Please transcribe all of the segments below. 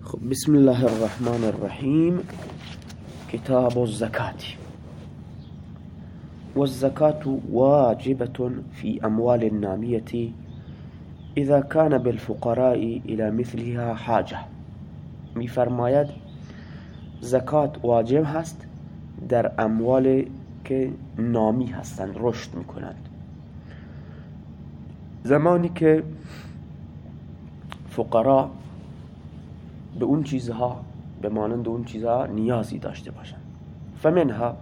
بسم الله الرحمن الرحيم كتاب الزكاة والزكاة واجبة في أموال النامية إذا كان بالفقراء إلى مثلها حاجة. میفرماید زکات واجب هست در اموال که نامی هستند رشد میکنند. زمانی که فقرا به اون چیزها به مانند اون چیزها نیازی داشته باشند فمنها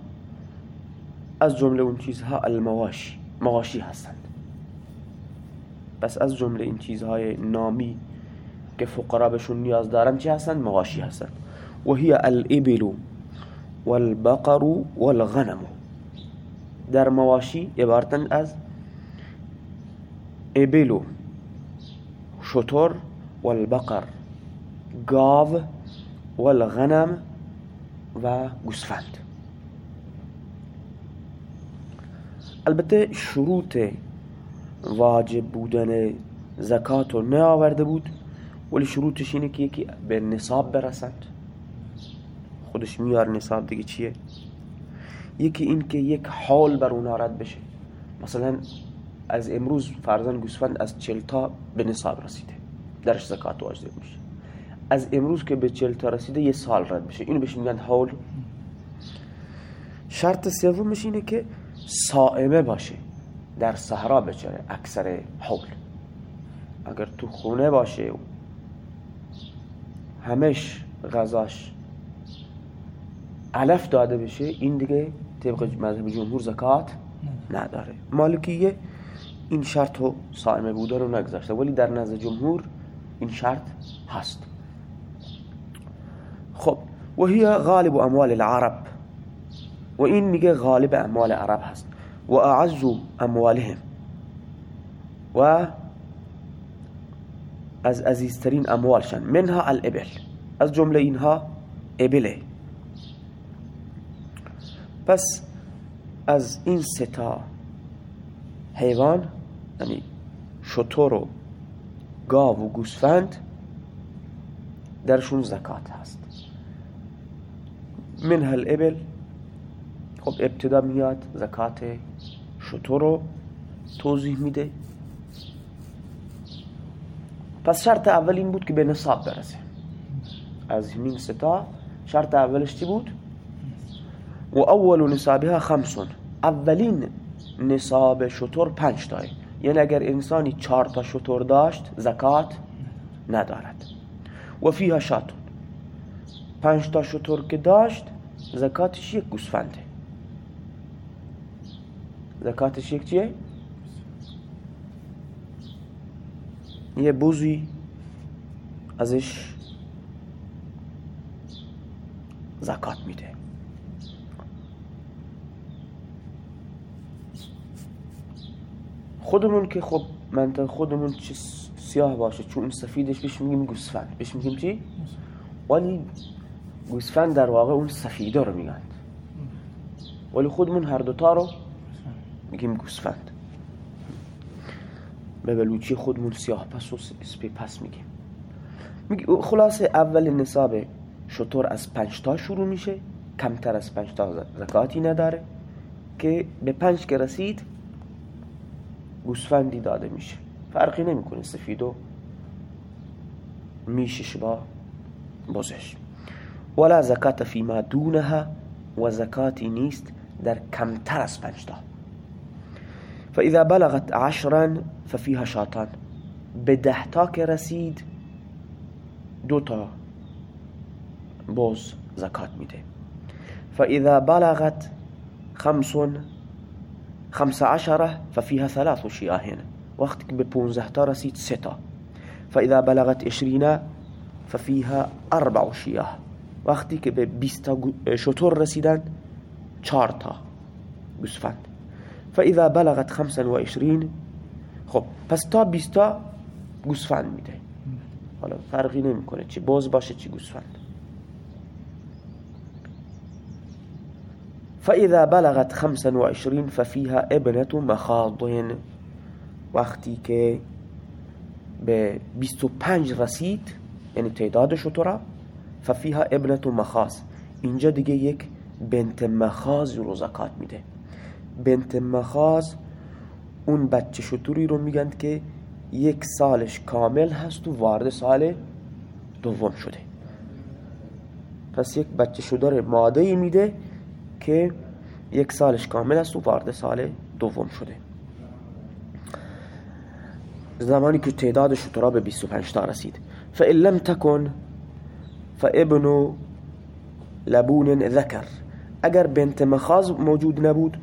از جمله اون چیزها المواشی مواشی هستند. پس از جمله این چیزهای نامی که فقرا بهشون نیاز دارن چی هستند؟ مواشی هستند. و هی الابل والبقر والغنم. در مواشی عبارتن از ابل شطور والبقر. گاو والغنم و گوسفند. البته شروط واجب بودن زکات رو نه آورده بود ولی شروطش اینه که یکی به نصاب برسند. خودش میار نصاب دیگه چیه؟ یکی این که یک حال بر اونا رد بشه. مثلا از امروز فرزن گوسفند از چلتا به نصاب رسیده. درش زکات واجب میشه. از امروز که به چلتا رسیده یه سال رد بشه اینو بهش میگن حول. شرط سومش اینه که صائمه باشه. در صحرا بچره اکثر حول. اگر تو خونه باشه همش غذاش علف داده بشه این دیگه طبق مذهب جمهور زکات نداره. مالکیه این شرط رو صائمه بوده رو نگذاشته. ولی در نزد جمهور این شرط هست. خب و هی غالب اموال العرب. و این میگه غالب اموال عرب هست. و اعز اموالهم. و از عزیزترین اموالشان. منها الابل. از جمله اینها ابله. پس از این ستا حیوان یعنی شطور و گاو و گوسفند درشون زکات هست. منها الابل خب ابتدا میاد زکات شطور رو توضیح میده. پس شرط اول این بود که به نصاب برسه. از این ستا شرط اولش چی بود؟ و اول نصابها خمسون. اولین نصاب شطور پنج تای یعنی اگر انسانی چهار تا شطور داشت زکات ندارد. و فیها شاتون. پنج تا شطور که داشت زکاتش یک گوسفنده زکاتش یک چیه؟ یه بوزی ازش زکات میده خودمون که خب منطقه خودمون چه سیاه باشه چون این سفیدش بهش میگیم گوسفند بهش میگیم چی؟ ولی گوسفند در واقع اون سفیده رو میگن ولی خودمون هر دوتا رو میگیم گوسفند. به بلوچی خودمون سیاه پس و سپی پس میگیم. خلاصه اول نصاب شطور از پنج شروع میشه. کمتر از پنج تا زکاتی نداره. که به پنج که رسید گوسفندی داده میشه. فرقی نمی‌کنه. سفید و میشش با بزش. ولا زکات فيما دونها و زکاتی نیست در کمتر از پنج تا. فاذا بلغت عشرا ففيها شاطان به ده تا که رسید دو تا بوز زکات میده. فاذا بلغت خمس خمس عشره ففيها ثلاث که به پونزه تا رسید سه تا. فاذا بلغت عشرين ففيها أربع شياه وقتی که به 20 تا شطور رسیدن چهار تا گوسفند. فاذا بلغت 25 خب پس تا 20 تا گوسفند میده. حالا فرقی نمی‌کنه چی باز باشه چی گوسفند. فاذا بلغت 25 ففيها ابنه مخاض وقتی که به 25 رسید یعنی تعداد شطورا ففیها ابنت و مخاز اینجا دیگه یک بنت مخاز رو زکات میده. بنت مخاز اون بچه شطوری رو میگن که یک سالش کامل هست و وارد سال دوم شده. پس یک بچه شدار ماده میده که یک سالش کامل است و وارد سال دوم شده. زمانی که تعداد شطرا به 25 تا رسید. فإن لم تکن فابن لبون ذکر. اگر بنت مخاز موجود نبود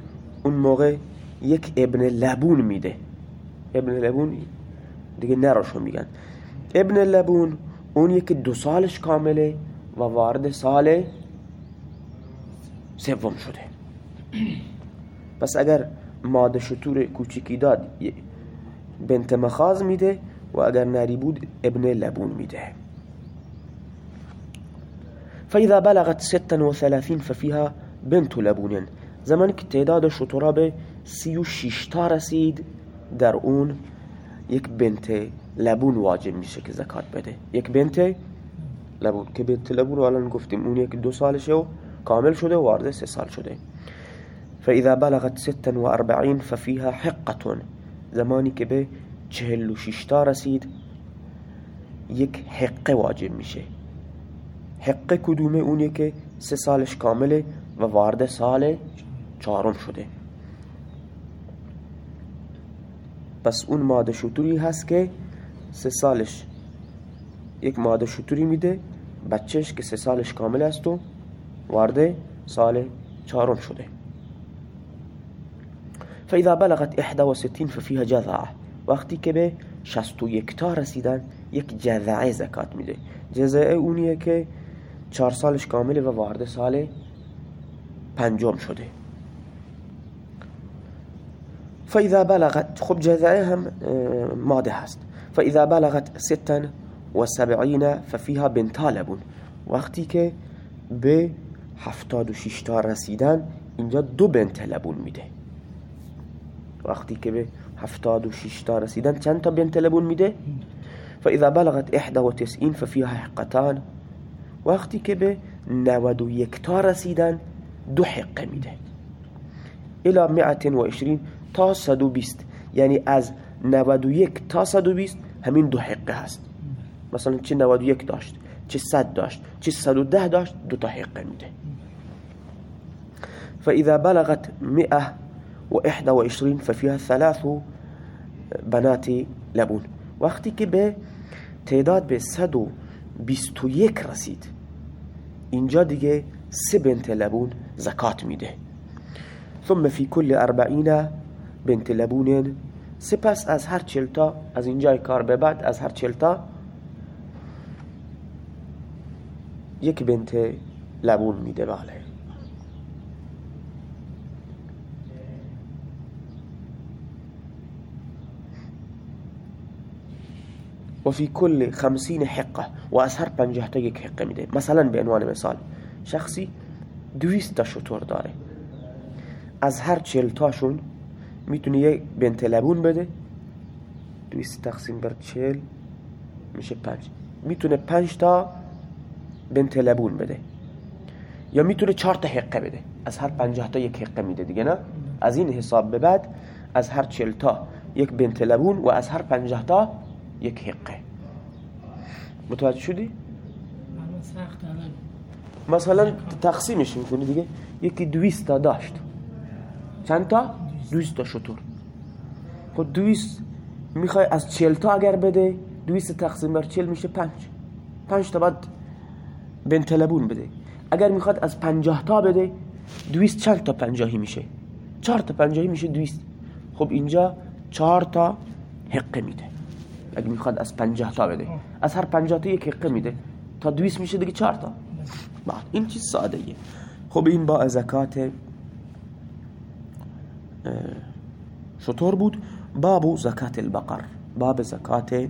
اون موقع یک ابن لبون میده. ابن لبون دیگه نراشو میگن. ابن لبون اون یکی دو سالش کامله و وارد سال سوم شده. پس اگر ماده شطور کوچیکی داد بنت مخاز میده و اگر نری بود ابن لبون میده. فإذا بلغت ستا وثلاثين ففيها بنت لبون. زمانی که تعداد شطورا به سی و شیشتا رسید در اون یک بنت لبون واجب میشه که زکات بده. یک بنت لبون. که بنت لبون الان گفتیم اون یک دو سالشه و کامل شده و وارد سه سال شده. فإذا بلغت ستا و اربعین ففيها حقتون زمانی که به چهل و شیشتا رسید یک حقه واجب میشه. حقه کدومه اونیه که سه سالش کامله و وارد سال چهارم شده. پس اون ماده شطوری هست که سه سالش یک ماده شطوری میده بچهش که سه سالش کامل است و وارد سال چهارم شده. فاذا بلغت 61 ففيها جذعه وقتی که به 61 تا رسیدن یک جذعه زکات میده. جذعه اونیه که چهار سالش کامله و وارد سال پنجم شده. فاذا بلغت خب جذعه هم ماده هست. فاذا بلغت ستا و سبعین ففیها بنتا لبون وقتی که به هفتاد و شیشتا رسیدن اینجا دو بنت لبون میده. وقتی که به هفتاد و شیشتا رسیدن چند تا بنت لبون میده؟ فاذا بلغت احدا و تسئین ففیها حقتان وقتی که به نود و یک تا رسیدن دو حقه میده الى مئت و عشرین تا صد و بیست. یعنی از نود و یک تا صد و بیست همین دو حقه هست. مثلا چه نود و یک داشت چه صد داشت چه صد و ده داشت دو تا حقه میده. فإذا بلغت مئة وإحدى وعشرين ففيها ثلاث بنات لبون. وقتی که به تعداد به صد و بیست و یک رسید اینجا دیگه سه بنت لبون زکات میده. ثم في كل اربعین بنت لبون سپس از هر چلتا از اینجای کار به بعد از هر چلتا یک بنت لبون میده بله و فی کل خمسین حقه و از هر پنجه تا یک حقه میده. مثلا به عنوان مثال شخصی دویست تا شطور داره. از هر چل تاشون می‌تونه یک بنت لبون بده. دویست تقسیم بر چل میشه پنج. می‌تونه پنج تا بنت لبون بده. یا می‌تونه چهار تا حقه بده. از هر پنجه تا یک حقه میده دیگه نه؟ از این حساب به بعد از هر چل تا یک بنت لبون و از هر پنجه تا یک حقه. متوجه شدی؟ مثلا تقسیمش می‌کنی دیگه؟ یکی دویست تا داشت. چند تا؟ دویست. تا شطور. خب دویست می‌خوای از چل تا اگر بده دویست تقسیم بر چل میشه پنج. پنج تا بعد بنت لبون بده. اگر می‌خواد از پنجاه تا بده دویست چند تا پنجاهی میشه. چهار تا پنجاهی میشه دویست. خب اینجا چهار تا حقه میده. اگه می‌خواد از پنجاه تا بده. از هر پنجاه تا یک حقه میده. تا دویست میشه دیگه چهار تا. بعد این چیز ساده ایه. خب این با زکات شطور بود. باب زکات البقر. باب زکات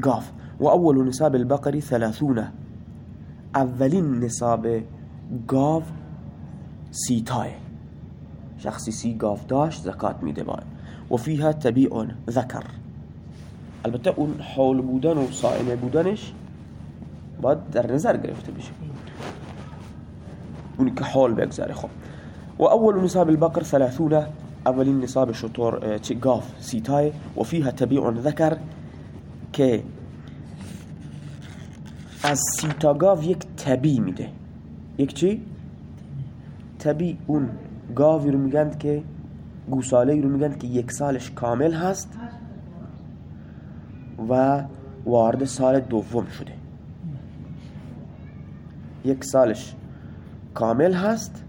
گاف و اول نصاب البقر ثلاثونه اولین نصاب گاو سیتای شخصی سی گاف داشت زکات میده باید. و فیها تبیع ذکر. البته اون حول بودن و صائمه بودنش باید در نظر گرفته بشه. اونی که حال بگذاره. خب. و اول نصاب البقر ثلاثون اولین نصاب شطور چه گاف سیتای. و فیها تبیع ذکر که از سیتا گاف یک تبی میده. یک چی؟ تبی اون گاوی رو میگن که گوساله رو میگن که یک سالش کامل هست. و وارد سال دوم شده. یک سالش کامل هست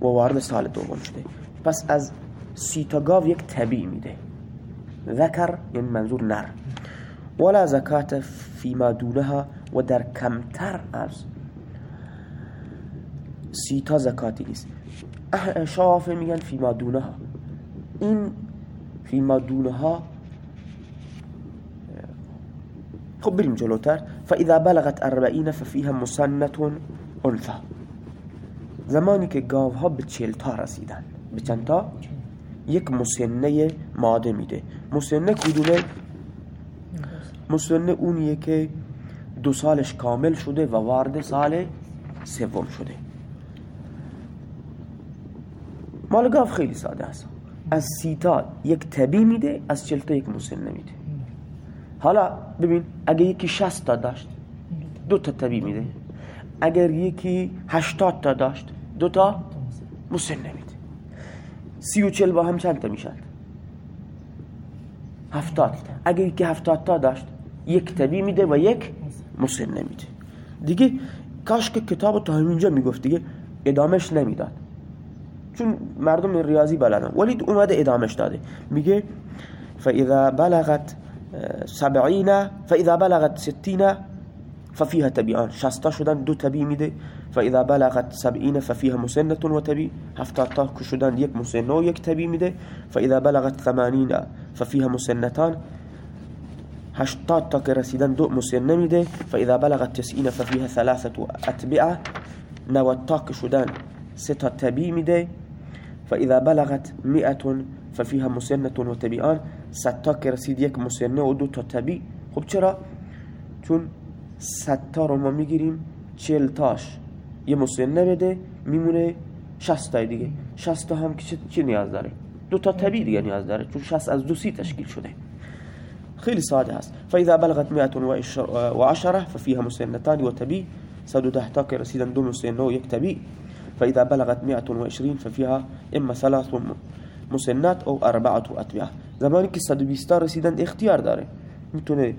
و وارد سال دوم شده. پس از سیتا گاو یک تبی میده. ذکر یعنی منظور نر. ولا زکات فیما دونها و در کمتر از سیتا زکاتی نیست. شافه میگن فیما دونها. این فیما دونها خب بریم جلوتر. فاذا بلغت اربعین ففیها مسنت انثى زمانی که گاوها به چلتا رسیدن. به چند تا؟ یک مسنه ماده میده. مسنه کدومه؟ مسنه اونیه که دو سالش کامل شده و وارد سال سوم شده. مال گاو خیلی ساده است. از سیتا یک تبی میده از چلتا یک مسنه میده. حالا ببین اگه یکی شست تا داشت دو تا تبی میده. اگر یکی هشتاد تا داشت دو تا مسنه میده سی و چل با هم چند تا می‌شد هفتاد اگر یکی هفتاد تا داشت یک تبی میده و یک مسنه میده دیگه کاش که کتاب تا همینجا می‌گفت دیگه ادامش نمی‌داد. چون مردم ریاضی بلدن. ولی اومده ادامش داده. میگه فاذا بلغت سبعین فإذا بلغت ستین ففيها تبيان شستا شدن دو تبی میده فإذا بلغت سبعین ففيها مسنة و تبی هفتاد تا شدن یک مسنة و یک تبی میده فإذا بلغت ثمانین ففيها مسنتان. هشتاد تا که رسیدن دو مسنة میده فإذا بلغت تسعین ففيها ثلاثة اتبعه نوت تا که شدن سه تا تبی میده فإذا بلغت مئة ففيها مسنة و تبیان ستا که رسید مسنه و دو تا تبی خب چرا؟ چون ستا رو ما می‌گیریم چل تاش یه مسنه بده میمونه شست تای دیگه. شست تا هم که چی نیاز داره؟ دو تا تبی دیگه نیاز داره چون شست از دو سی تشکیل شده. خیلی ساده هست فاذا بلغت مئة و عشره ففيها مسنتان و تبی صد و ده تا که رسیدن دو مسنه و یک تبی فاذا بلغت مئة و عشرين ففيها اما ثلاث مسنات او اربعه اتبعه زمانی که 120 رسیدن اختیار داره. می‌تونه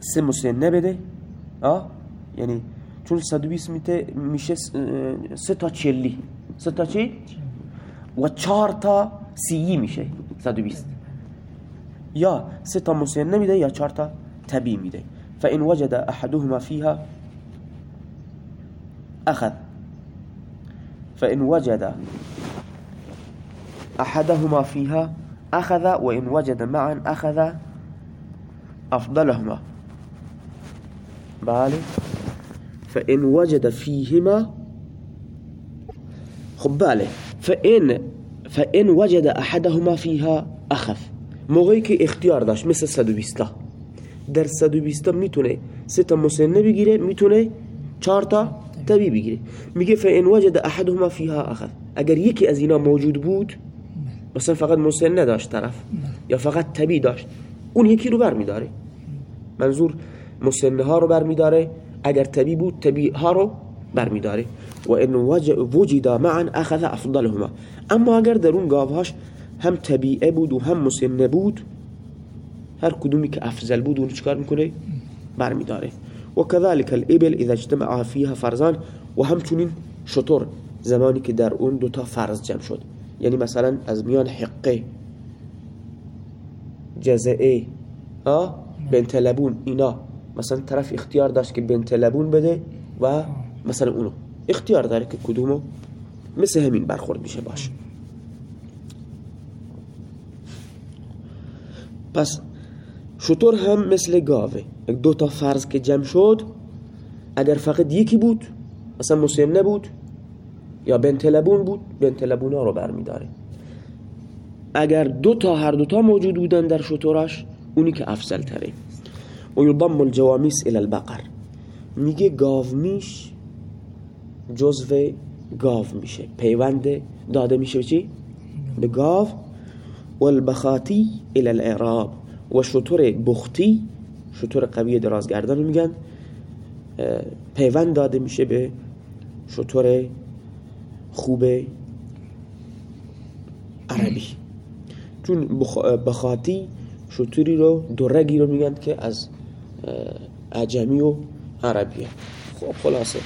سه مسنه بده آه یعنی چون 120 میشه سه تا چلی. سه تا چی؟ و چهار تا سی میشه 120 یا سه تا مسنه میده یا چهار تا تبی میده. فإن وجد أحدهما فيها أخذ فإن وجد أحدهما فيها أخذ وإن وجد معا أخذ أفضلهما. بله فإن وجد فيهما خب بله فإن فإن وجد أحدهما فيها أخذ. موقعی که اختیار داشت مثل 120 در 120 میتونه سه تا مسنه بگیره میتونه 4 تا تبی بگیره. میگه فإن وجد أحدهما فيها أخذ. اگر از اینا موجود بود مثلا فقط مسنه داشت طرف یا فقط تبی داشت. اون یکی رو بر میداره منظور مسنه ها رو بر میداره اگر تبی بود تبی ها رو بر میداره و ان وجد معا اخذ افضلهما. اما اگر در اون گاوهاش هم تبیعه بود و هم مسنه بود هر کدومی که افضل بود اون چکار می‌کنه؟ بر میداره و كذلك الابل اذا اجتمع فيها فرزان و همچنین شطور زمانی که در اون دوتا فرز جمع شد. یعنی مثلا از میان حقه جزعه بنت لبون اینا. مثلا طرف اختیار داشت که بنت لبون بده و مثلا اونو. اختیار داره که کدومو؟ مثل همین برخورد میشه باش. پس شطور هم مثل گاوه. دو تا فرض که جمع شد اگر فقط یکی بود مثلا مسلم نبود یا بنت لبون بود بنت لبون ها رو برمیداره اگر دو تا هر دو تا موجود بودن در شطورش اونی که افضل تره و یضم الجوامیس الى البقر. میگه گاومیش جزو گاو میشه پیوند داده میشه چی؟ به گاو. و البخاتی الى الاعراب. و شطور بختی شطور قوی درازگردان میگن پیوند داده میشه به شطور خوب عربی. چون بخاتی شطوری رو درگی رو میگن که از عجمی و عربیه خب خلاصه.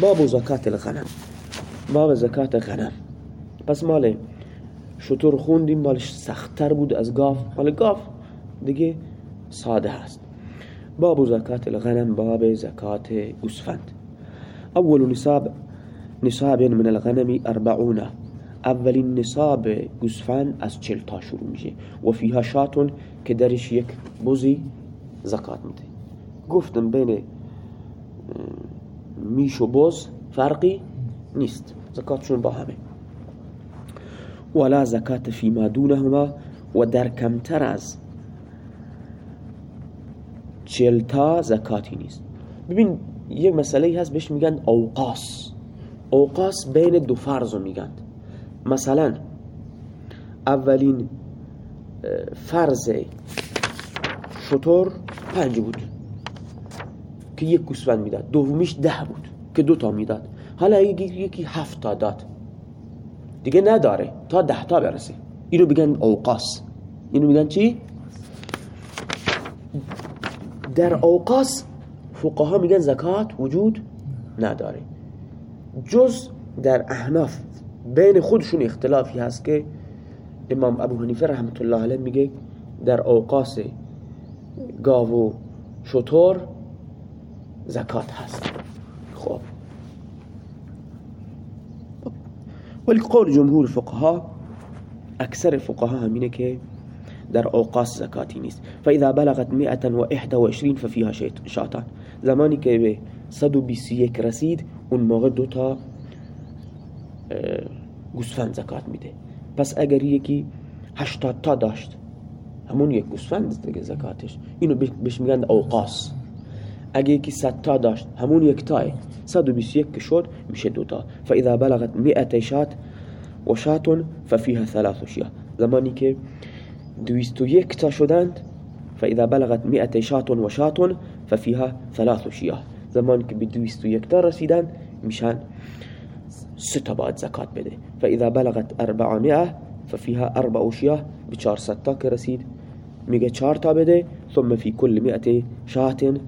باب زکات الغنم. باب زکات غنم. پس مال شطور خوندیم مالش سختتر بود از گاف مال گاف دیگه ساده هست. باب زکات الغنم باب زکات گوسفند. اول نصاب نصاب من الغنم اربعون. اولین نصاب گوسفند از چل تا شروع میشه. و فیها شاتون که درش یک بوزی زکات میده. گفتم بین میش و بوز فرقی نیست. زکاتشون با همه. ولا زکات فيما دونهما و در کمتر از چلتا زکاتی نیست. ببین یک مسئله هست بهش میگن اوقاس. اوقاس بین دو فرض میگن. مثلا اولین فرض شطور پنج بود که یک گوسفند می‌داد. دومیش ده بود که دو تا می‌داد. حالا یکی هفت تا داد. دیگه نداره. تا ده تا برسه. اینو بگن اوقاس. اینو میگن چی؟ در اوقاس فقها میگن زکات وجود نداره. جز در احناف بین خودشون اختلافی هست که امام ابو حنیفه رحمت الله علیه میگه در اوقاس گاو و شطور زکات هست. خب. ولی قول جمهور فقها اکثر فقها همینه که در اوقاس زکاتی نیست. فاذا بلغت 121 ففيها شاتان زمانی که به 121 رسید اون موقع دو تا گوسفند زکات میده. پس اگر یکی 80 تا داشت همون یک گوسفند دیگه زکاتش. اینو بهش میگن اوقاس. اگه یکی 100 تا داشت همون یک تای. 121 که شد میشه دو تا. فاذا بلغت 100 شات و شاة ففيها ثلاث شياه. زمانی که 201 تا شدند فاذا بلغت 100 شاة و شاة ففيها ثلاث شياه. زمانی که به 201 تا رسیدن میشن سه باید زکات بده. فاذا بلغت 400 ففيها أربع شياه به 400 تا که رسید. میگه 4 تا بده ثم في كل 100 شاة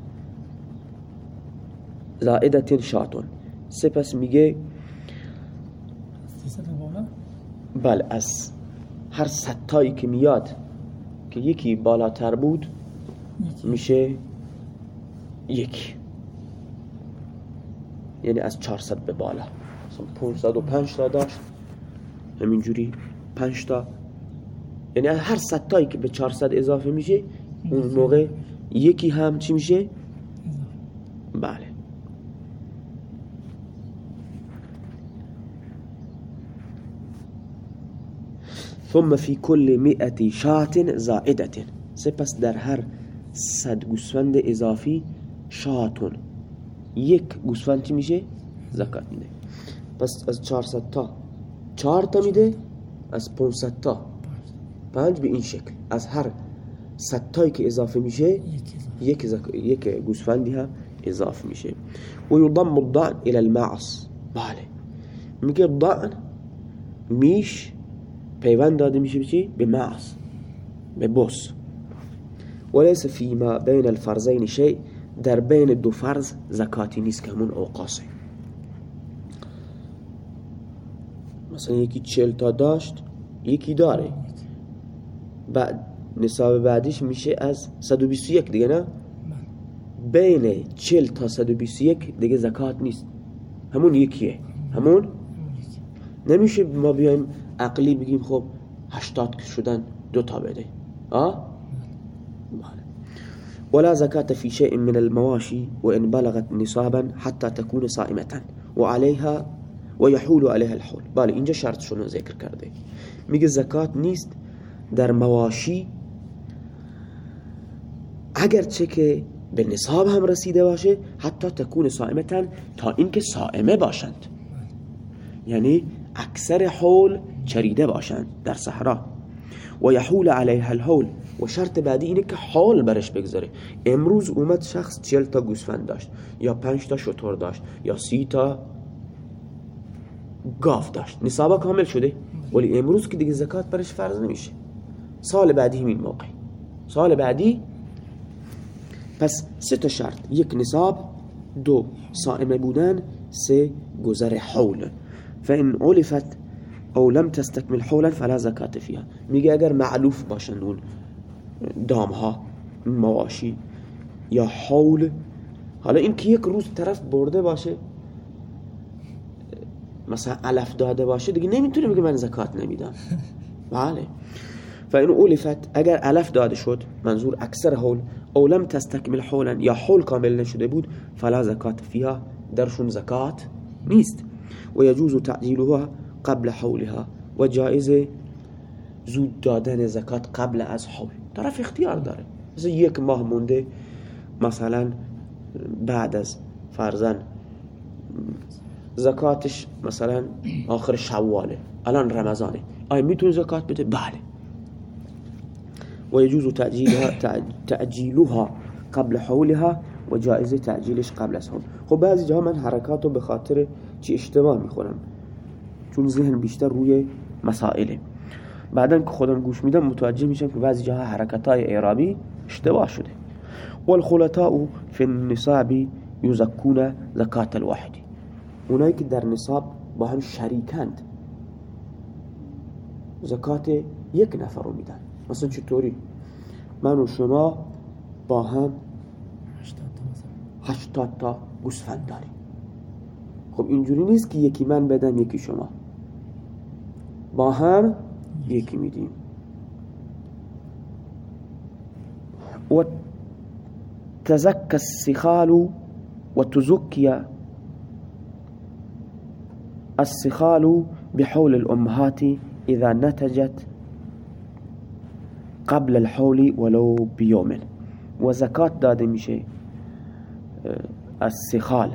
زائدت شاتون سپس میگه بله از هر ستایی که میاد که یکی بالاتر بود میشه یک یعنی از 400 به بالا. مثلا 505 تا داشت. همینجوری 5 تا. یعنی هر ستایی که به 400 اضافه میشه اون موقع یکی هم چی میشه؟ بله. ثم في كل مئة شات زائدة سپس در هر صد گوسفند اضافی شاتون یک گوسفند چی میشه؟ زکات میده. پس از 400 تا 4 تا میده از 500 تا. 5 به این شکل. از هر 100 تایی که اضافه میشه یک زک... یک گوسفندی هم اضافه میشه. و یضم الضعن الى المعص. بله. میگه ضعن میش پیوند داده میشه به چی؟ به معص به بس ولیس فی ما بین الفرزین شیء. در بین دو فرض زکاتی نیست که همون اوقاسه. مثلا یکی چل تا داشت یکی داره. بعد نصاب بعدیش میشه از 121 دیگه نه؟ بین چل تا 121 دیگه زکات نیست. همون یکیه. همون؟ نمیشه ما بیایم عقلی بگیم خب 80 که شدن دو تا بده. آه. ولا زكاة في شيء من المواشي وإن بلغت نصابا حتى تكون صائمة. وعليها ويحول عليها الحول. بله اینجا شرط شنو ذکر کرده میگه زکات نیست در مواشی اگرچه که به نصاب هم رسیده باشه حتی تکون سائمتن تا اینکه سائمه باشند. یعنی اکثر حول چریده باشند در صحرا. و یحول علیها الحول. و شرط بعدی اینه که حال برش بگذاره. امروز اومد شخص چل تا گوسفند داشت یا پنج تا شطور داشت یا سی تا گاف داشت. نصابا کامل شده. ولی امروز که دیگه زکات برش فرض نمیشه. سال بعدی همین موقع. سال بعدی پس سه تا شرط. یک نصاب دو صائمه بودن سه گذر حول. فان علفت او لم تستكمل حولا فلا زکات فيها میگه اگر معلوف باشن اون دام ها مواشی یا حول. حالا این که یک روز طرف برده باشه مثلا علف داده باشه دیگه نمی‌تونه بگه من زکات نمیدم. بله. فإن اولفت اگر علف داده شد منظور اکثر حول او لم تستکمل حولا یا حول کامل نشده بود فلا زکات فيها درشون زکات نیست. و یجوز تعجیلها قبل حولها و جایزه زود دادن زکات قبل از حول. طرف اختیار داره. مثلا یک ماه مونده مثلا بعد از فرزن زکاتش مثلا آخر شواله. الان رمضانه. آیا می‌تونه زکات بده؟ بله. و یجوز تعجیلها, تعجیلها قبل حولها و جایزه تعجیلش قبل از حول. خب بعضی جاها من حرکاتو به خاطر چی اشتباه می‌خونم چون ذهن بیشتر روی مسائله. بعدا که خودم گوش میدم متوجه میشم که بعضی جاها حرکت های اعرابی اشتباه شده. والخلطاء فی النصاب یزکون زکات الواحدی اونایی که در نصاب با هم شریکند زکات یک نفر رو میدن. مثلا چطوری؟ من و شما با هم هشتاد تا گوسفند داریم. خب اینجوری نیست که یکی من بدم یکی شما. با هم یکی میدیم و تزک السخال و تزکی السخال بحول الأمهات إذا نتجت قبل الحول ولو بيوم. و زکات داده میشه السخال.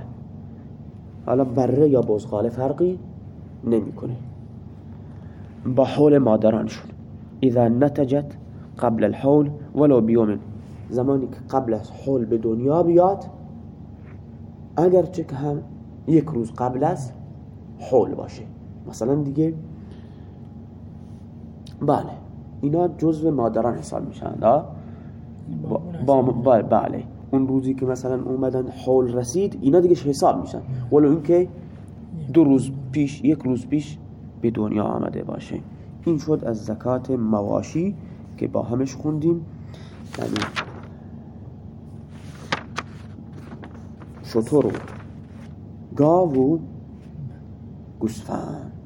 حالا بره یا بزغاله فرقی نمیکنه. با حول مادرانشون اذا نتجت قبل الحول ولو بیوم. زمانی که قبل از حول به دنیا بیاد که هم یک روز قبل از حول باشه. مثلا دیگه بله اینا جزو مادران حساب میشن با, با بله. اون روزی که مثلا اومدن حول رسید اینا دیگه حساب میشن. ولو اینکه دو روز پیش یک روز پیش به دنیا آمده باشه. این شد از زکات مواشی که با همش خوندیم. یعنی شطور و گاو و گوسفند.